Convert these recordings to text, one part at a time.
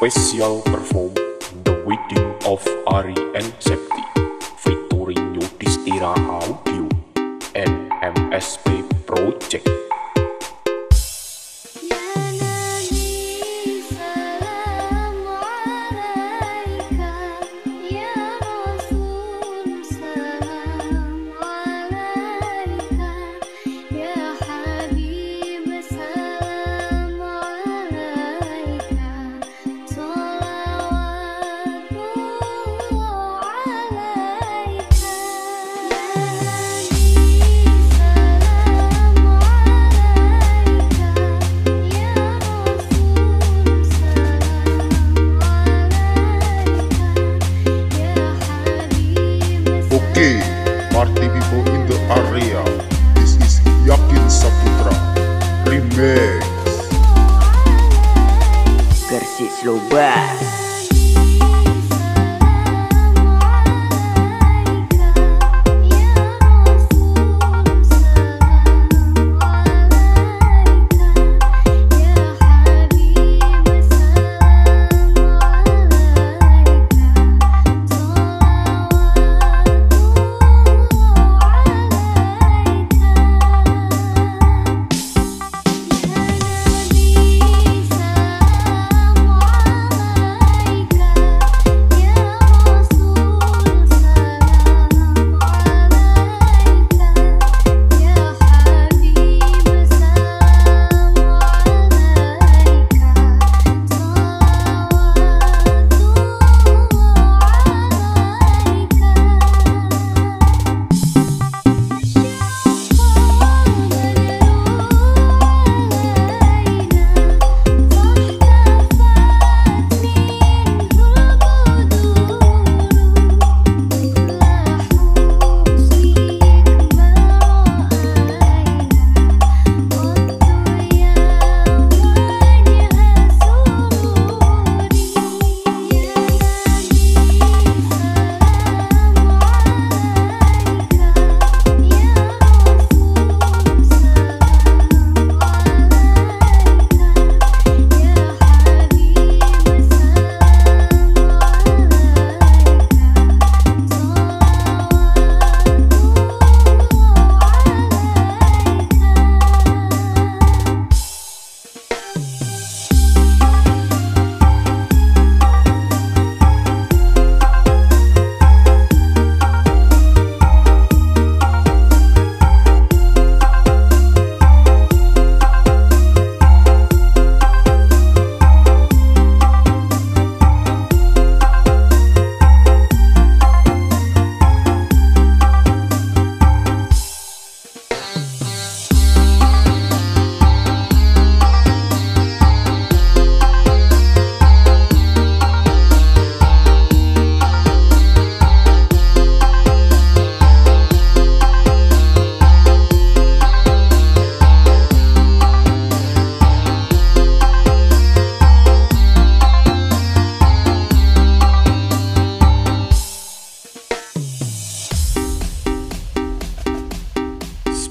Special perform The Wedding of Ari and Septi featuring Yudhistira Audio and MSP Project.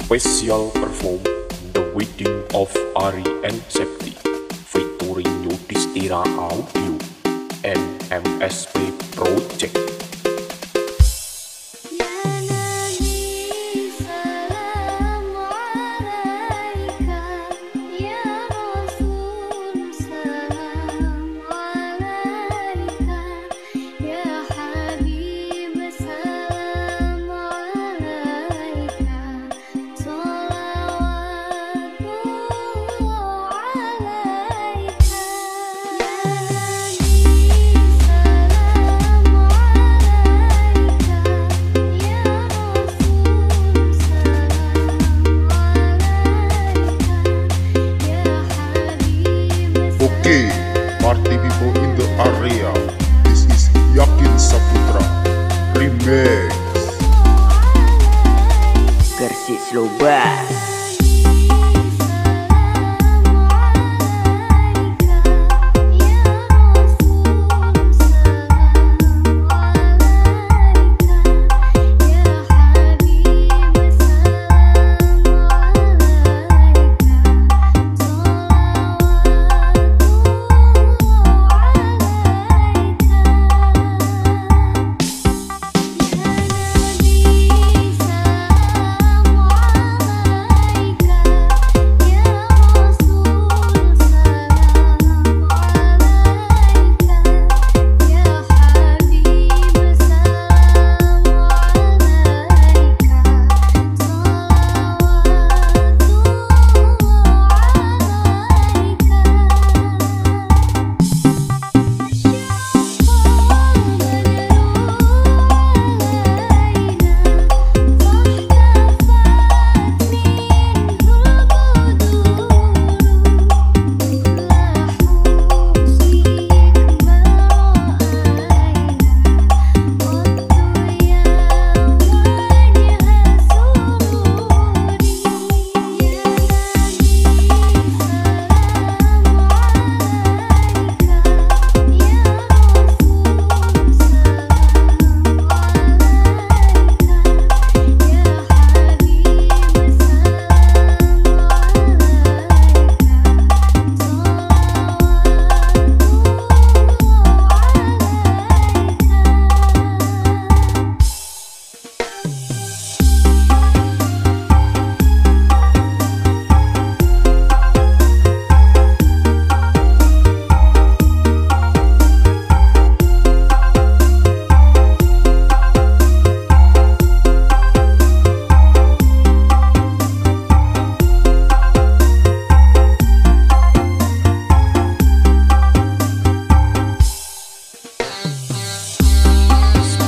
Special perform The Wedding of Ari and Septi featuring Yudhistira Audio and MSP Project.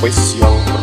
пытьем